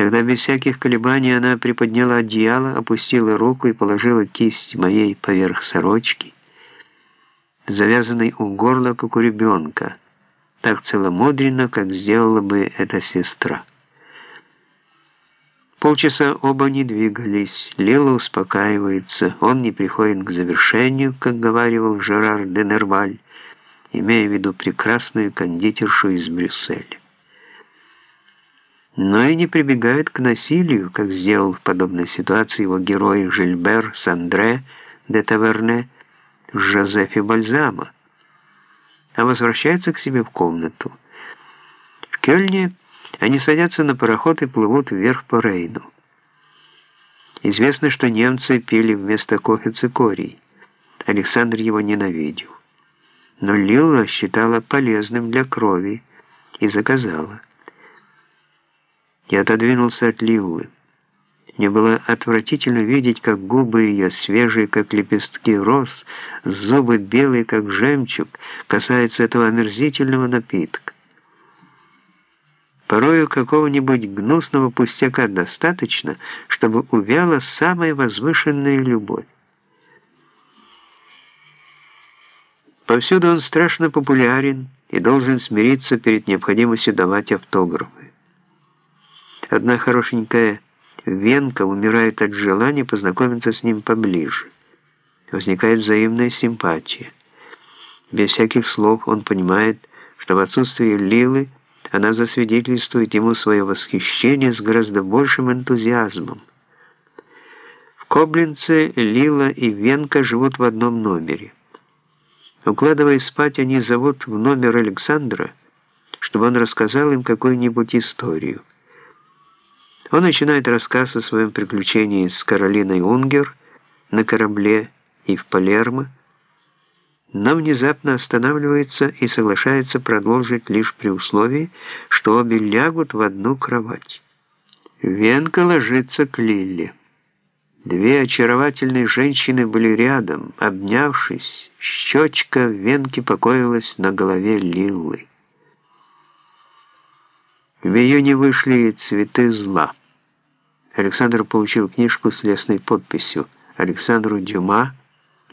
Тогда без всяких колебаний она приподняла одеяло, опустила руку и положила кисть моей поверх сорочки, завязанной у горла, как у ребенка, так целомудренно, как сделала бы эта сестра. Полчаса оба не двигались, Лила успокаивается, он не приходит к завершению, как говаривал Жерар де Нерваль, имея в виду прекрасную кондитершу из Брюсселя. Но и не прибегает к насилию, как сделал в подобной ситуации его герой Жильбер Сандре де Таверне Жозефе Бальзама, а возвращается к себе в комнату. В Кёльне они садятся на пароход и плывут вверх по Рейну. Известно, что немцы пили вместо кофе цикорий. Александр его ненавидел. Но Лила считала полезным для крови и заказала. Я отодвинулся от Лиллы. Мне было отвратительно видеть, как губы ее, свежие, как лепестки роз, зубы белые, как жемчуг, касаются этого омерзительного напитка. Порою какого-нибудь гнусного пустяка достаточно, чтобы увяла самая возвышенная любовь. Повсюду он страшно популярен и должен смириться перед необходимостью давать автографы. Одна хорошенькая венка умирает от желания познакомиться с ним поближе. Возникает взаимная симпатия. Без всяких слов он понимает, что в отсутствие Лилы – она засвидетельствует ему свое восхищение с гораздо большим энтузиазмом. В Коблинце Лила и Венка живут в одном номере. Укладываясь спать, они зовут в номер Александра, чтобы он рассказал им какую-нибудь историю. Он начинает рассказ о своем приключении с Каролиной Унгер на корабле и в Палермо, но внезапно останавливается и соглашается продолжить лишь при условии, что обе лягут в одну кровать. Венка ложится к Лилле. Две очаровательные женщины были рядом, обнявшись, щечка Венки покоилась на голове Лиллы. В июне вышли «Цветы зла». Александр получил книжку с лесной подписью «Александру Дюма»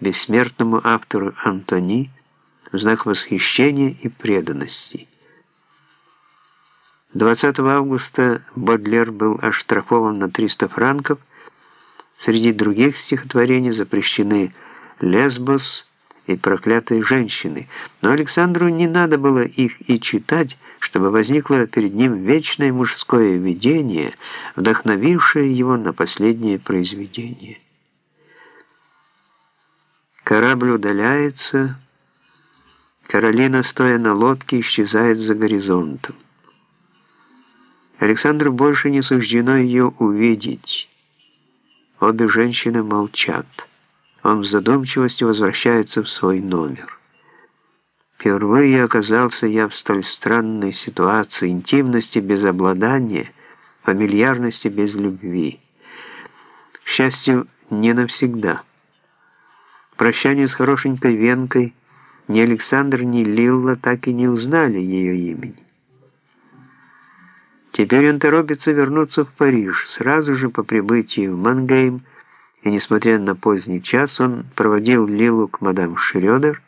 бессмертному автору Антони в знак восхищения и преданности. 20 августа Бодлер был оштрафован на 300 франков. Среди других стихотворений запрещены «Лесбос» и «Проклятые женщины», но Александру не надо было их и читать, чтобы возникло перед ним вечное мужское видение, вдохновившее его на последнее произведение. Корабль удаляется. Каролина, стоя на лодке, исчезает за горизонтом. Александру больше не суждено ее увидеть. Обе женщины молчат. Он в задумчивости возвращается в свой номер. Впервые оказался я в столь странной ситуации, интимности без обладания, фамильярности без любви. К счастью, не навсегда. Прощание с хорошенькой Венкой ни Александр, ни Лилла так и не узнали ее имени. Теперь он торопится вернуться в Париж. Сразу же по прибытии в Мангейм, и несмотря на поздний час, он проводил Лилу к мадам Шрёдер.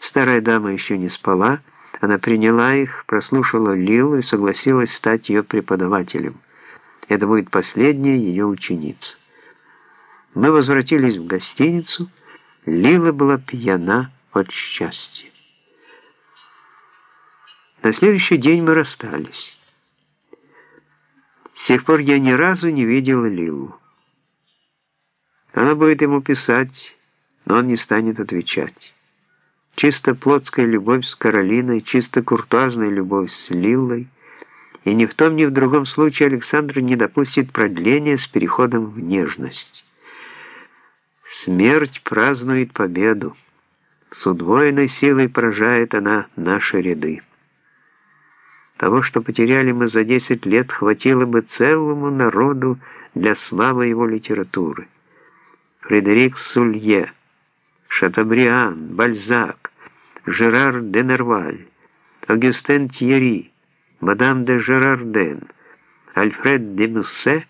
Старая дама еще не спала. Она приняла их, прослушала Лилу и согласилась стать ее преподавателем. Это будет последняя ее ученица. Мы возвратились в гостиницу, Лила была пьяна от счастья. На следующий день мы расстались. С тех пор я ни разу не видел Лилу. Она будет ему писать, но он не станет отвечать. Чисто плотская любовь с Каролиной, чисто куртуазная любовь с Лиллой, и ни в том, ни в другом случае Александр не допустит продления с переходом в нежность. Смерть празднует победу. С удвоенной силой поражает она наши ряды. Того, что потеряли мы за 10 лет, хватило бы целому народу для славы его литературы. Фредерик Сулье, Шатабриан, Бальзак, Жерар де Нерваль, Агюстен Тьерри, мадам де Жерарден, Альфред де Муссе